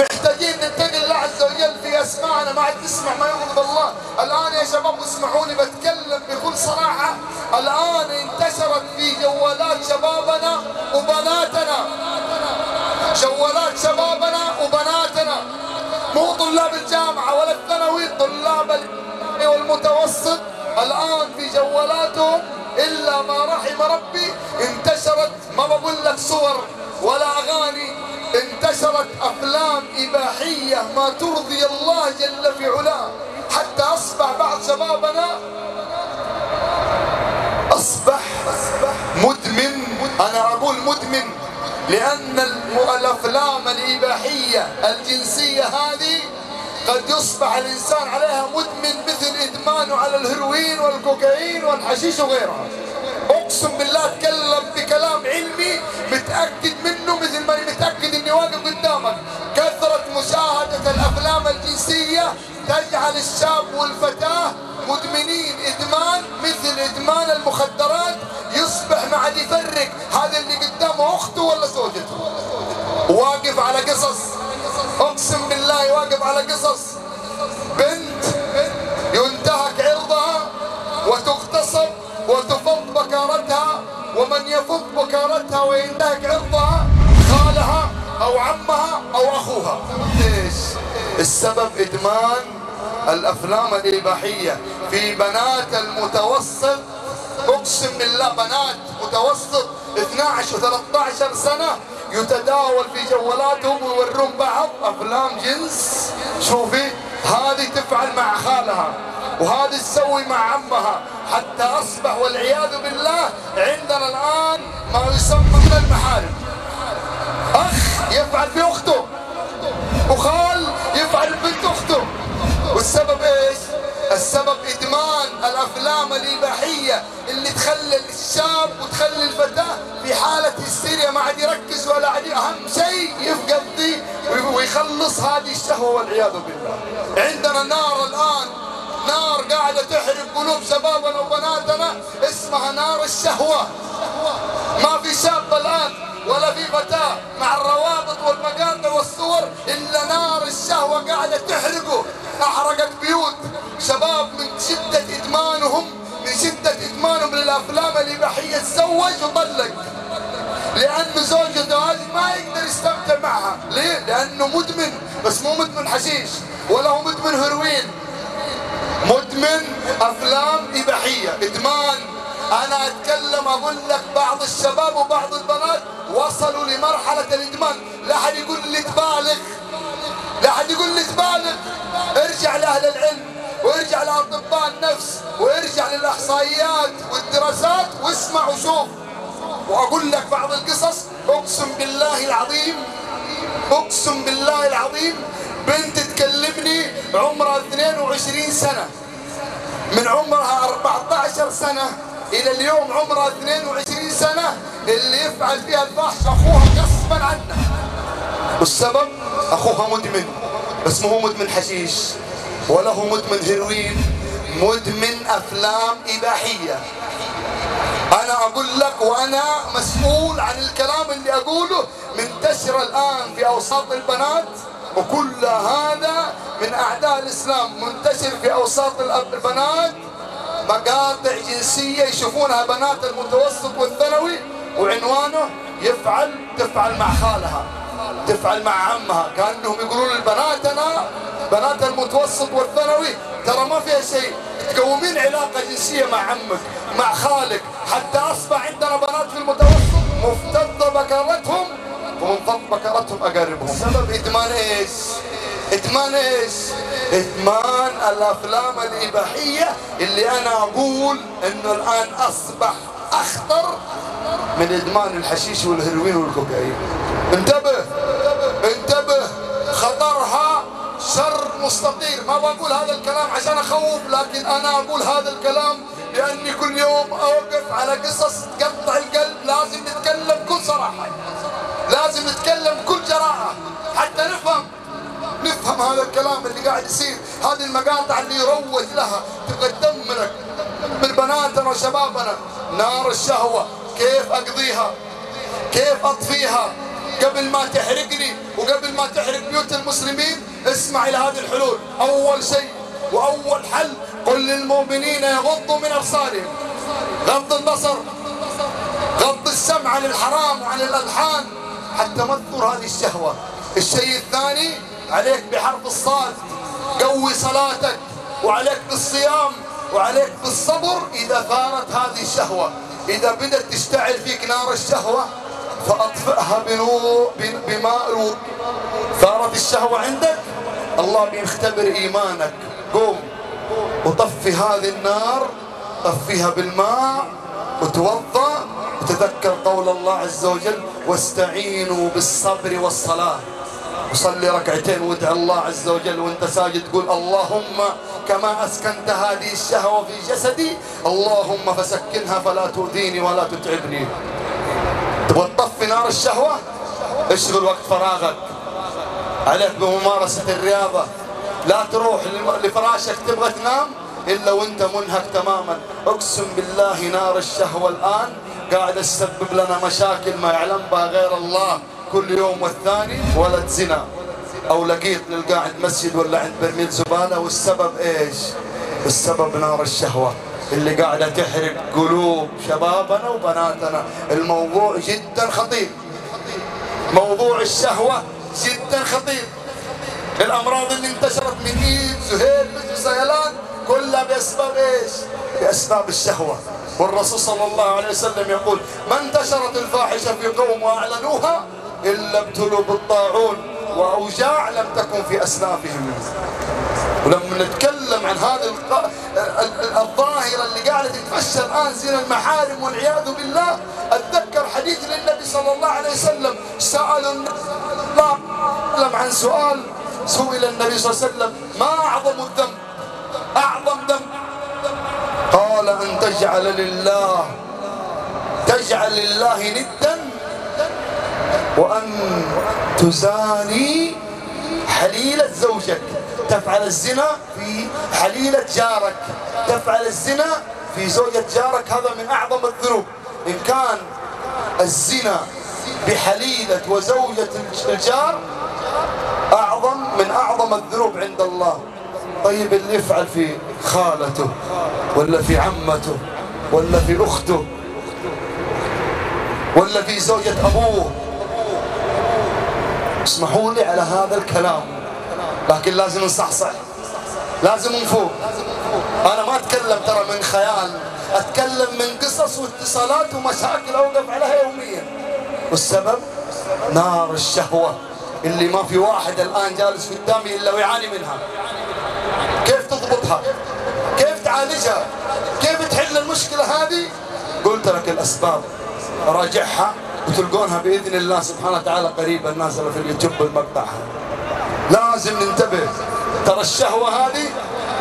محتاجين نتقي الله عز وجل في أسماعنا. ما عاد نسمع ما يغضب الله. الآن يا شباب اسمعوني بتكلم بكل صراحة. الآن انتشرت في جوالات شبابنا وبناتنا. جوالات شبابنا وبناتنا. مو طلاب الجامعة ولا الثانوي طلاب والمتوسط. الآن في جوالاتهم إلا ما رحم ربي انتشرت. ما بقول لك صور ولا أغاني. افلام إباحية ما ترضي الله جل في علاه. حتى أصبح بعض شبابنا أصبح مدمن. أنا أقول مدمن لأن الأفلام الإباحية الجنسية هذه قد يصبح الإنسان عليها مدمن مثل إدمانه على الهيروين والكوكايين والحشيش وغيرها. أقسم بالله أتكلم بكلام علمي متأكد منه مثل ما متأكد إني واقف تجعل الشاب والفتاة مدمنين إدمان مثل إدمان المخدرات يصبح ما عاد يفرق. هذا اللي قدامه أخته ولا زوجته؟ واقف على قصص. أقسم بالله واقف على قصص. بنت ينتهك عرضها وتغتصب وتفض بكارتها ومن يفض بكارتها وينتهك عرضها خالها أو عمها أو أخوها. ليش؟ السبب إدمان الأفلام الإباحية. في بنات المتوسط أقسم بالله بنات متوسط 12 و13 سنة يتداول في جوالاتهم ويورون بعض أفلام جنس. شوفي هذه تفعل مع خالها وهذه تسوي مع عمها حتى أصبح والعياذ بالله عندنا الآن ما يسمى من المحارم أخ يفعل في أخته. والسبب إيش؟ السبب إدمان الأفلام الإباحية اللي تخلي الشاب وتخلي الفتاة في حالة هستيريا ما عاد يركز ولا عاد أهم شيء يفقد ويخلص هذه الشهوة والعياذ بالله. عندنا نار الآن نار قاعدة تحرق قلوب شبابنا وبناتنا اسمها نار الشهوة. ما في شاب الآن ولا في فتاة مع الروابط والمقاطع والصور إلا نار الشهوة قاعدة تحرقه أحرقت بيوت. شباب من شدة إدمانهم من شدة إدمانهم للأفلام الإباحية تزوج وطلق. لأنه زوجته هذه ما يقدر يستمتع معها. ليه؟ لأنه مدمن. بس مو مدمن حشيش ولا هو مدمن هيروين مدمن أفلام إباحية. إدمان. أنا أتكلم أقول لك بعض الشباب وبعض البنات وصلوا لمرحلة الإدمان. لا أحد يقول لي تبالغ. لا أحد يقول لي تبالغ ارجع لأهل العلم وارجع لأطباء النفس وارجع للإحصائيات والدراسات واسمع وشوف. وأقول لك بعض القصص أقسم بالله العظيم أقسم بالله العظيم بنت تكلمني عمرها 22 سنة من عمرها 14 سنة إلى اليوم عمرها 22 سنة اللي يفعل فيها الفحش أخوها غصبا عنها والسبب؟ أخوها مدمن بس مو مدمن حشيش ولا هو مدمن هيروين مدمن أفلام إباحية. أنا أقول لك وأنا مسؤول عن الكلام اللي أقوله منتشر الآن في أوساط البنات وكل هذا من أعداء الإسلام. منتشر في أوساط البنات مقاطع جنسية يشوفونها بنات المتوسط والثانوي وعنوانه يفعل تفعل مع خالها. تفعل مع عمها. كأنهم يقولون لبناتنا بنات المتوسط والثانوي ترى ما فيها شيء. تقومين علاقة جنسية مع عمك مع خالك. حتى أصبح عندنا بنات في المتوسط مفتضة بكرتهم ومنفض بكرتهم أقاربهم. سبب إدمان إيش؟ إدمان إيش؟ إدمان الأفلام الإباحية اللي أنا أقول إنه الآن أصبح أخطر من إدمان الحشيش والهيروين والكوكايين. انتبه. مستطير ما بقول هذا الكلام عشان أخوف لكن أنا أقول هذا الكلام لأني كل يوم أوقف على قصص تقطع القلب. لازم نتكلم بكل صراحة. لازم نتكلم بكل جراءة حتى نفهم. نفهم هذا الكلام اللي قاعد يصير. هذه المقاطع اللي يروج لها تقدمنا من بناتنا وشبابنا. نار الشهوة. كيف أقضيها؟ كيف أطفيها؟ قبل ما تحرقني وقبل ما تحرق بيوت المسلمين اسمع إلى هذه الحلول. أول شيء وأول حل قل للمؤمنين يغضوا من أبصارهم. غض البصر غض السمع عن الحرام وعن الألحان حتى ما تثور هذه الشهوة. الشيء الثاني عليك بحرف الصاد. قوي صلاتك وعليك بالصيام وعليك بالصبر إذا ثارت هذه الشهوة. إذا بدأت تشتعل فيك نار الشهوة بنور بماء ثارت الشهوة عندك؟ الله بيختبر إيمانك. قوم. وطفي هذه النار طفيها بالماء وتوضأ وتذكر قول الله عز وجل واستعينوا بالصبر والصلاة. وصلي ركعتين وادع الله عز وجل وانت ساجد تقول اللهم كما أسكنت هذه الشهوة في جسدي اللهم فسكنها فلا تؤذيني ولا تتعبني. تبغى تطفي نار الشهوة. اشغل وقت فراغك. عليك بممارسة الرياضة. لا تروح لفراشك تبغى تنام إلا وأنت منهك تماما. أقسم بالله نار الشهوة الآن قاعد تسبب لنا مشاكل ما يعلم بها غير الله. كل يوم والثاني ولد زنا. أو لقيت عند مسجد ولا عند برميل زبالة. والسبب إيش؟ السبب نار الشهوة. اللي قاعدة تحرق قلوب شبابنا وبناتنا. الموضوع جدا خطير. موضوع الشهوة جدا خطير. الأمراض اللي انتشرت من ايد زهير سيلان كلها بأسباب إيش؟ بأسباب الشهوة. والرسول صلى الله عليه وسلم يقول ما انتشرت الفاحشة في قوم وأعلنوها إلا ابتلوا بالطاعون وأوجاع لم تكن في اسلافهم ولما نتكلم عن هذه الظاهرة اللي قاعدة تتفشى الآن زين المحارم والعياذ بالله أتذكر حديث للنبي صلى الله عليه وسلم سأل الله عن سؤال سئل النبي صلى الله عليه وسلم ما أعظم الذنب؟ أعظم ذنب؟ قال أن تجعل لله تجعل لله ندا وأن تزاني حليلة زوجك تفعل الزنا في حليلة جارك. تفعل الزنا في زوجة جارك هذا من أعظم الذنوب. إن كان الزنا بحليلة وزوجة الجار أعظم من أعظم الذنوب عند الله. طيب اللي يفعل في خالته ولا في عمته ولا في أخته ولا في زوجة أبوه اسمحوا لي على هذا الكلام. لكن لازم نصحصح. لازم نفوق. أنا ما أتكلم ترى من خيال. أتكلم من قصص واتصالات ومشاكل أوقف عليها يوميا. والسبب؟ نار الشهوة. اللي ما في واحد الآن جالس قدامي إلا ويعاني منها. كيف تضبطها؟ كيف تعالجها؟ كيف تحل المشكلة هذه؟ قلت لك الأسباب. راجعها وتلقونها بإذن الله سبحانه وتعالى قريبا. نازلة في اليوتيوب بمقطعها لازم ننتبه. ترى الشهوة هذه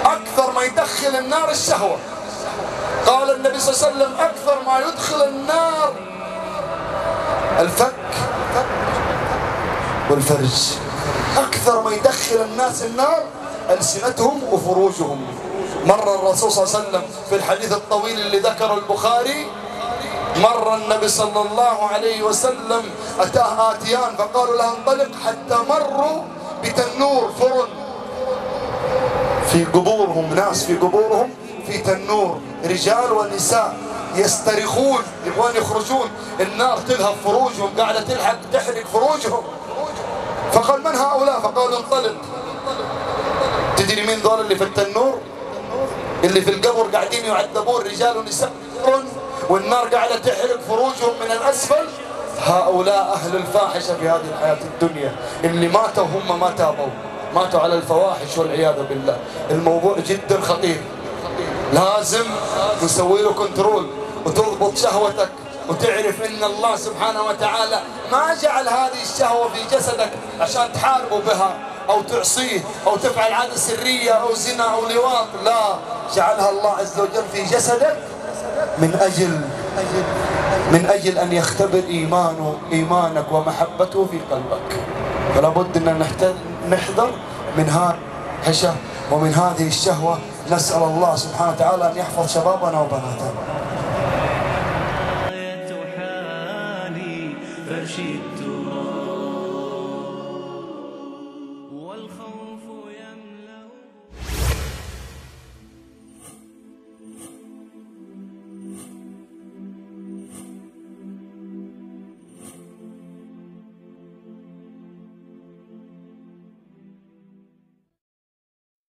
أكثر ما يدخل النار الشهوة. قال النبي صلى الله عليه وسلم أكثر ما يدخل النار الفك. والفرج. أكثر ما يدخل الناس النار ألسنتهم وفروجهم. مر الرسول صلى الله عليه وسلم في الحديث الطويل اللي ذكره البخاري مر النبي صلى الله عليه وسلم أتاه آتيان فقالوا له انطلق حتى مروا بتنور فرن في قبورهم ناس في قبورهم في تنور رجال ونساء يسترخون يبغون يخرجون. النار تلهب فروجهم قاعدة تلحق تحرق فروجهم. فقال من هؤلاء؟ فقالوا انطلق. تدري مين ذول اللي في التنور اللي في القبر قاعدين يعذبون رجال ونساء. والنار قاعدة تحرق فروجهم من الأسفل. هؤلاء أهل الفاحشة في هذه الحياة الدنيا. اللي ماتوا هم ما تابوا. ماتوا على الفواحش والعياذ بالله. الموضوع جدا خطير. لازم نسوي له كنترول وتضبط شهوتك وتعرف إن الله سبحانه وتعالى ما جعل هذه الشهوة في جسدك عشان تحاربه بها أو تعصيه أو تفعل عادة سرية أو زنا أو لواط. لا جعلها الله عز وجل في جسدك من أجل من أجل أن يختبر إيمانه إيمانك ومحبته في قلبك. فلا بد أن نحذر من هذا هشة ومن هذه الشهوة. نسأل الله سبحانه وتعالى أن يحفظ شبابنا وبناتنا. فرش التراب والخوف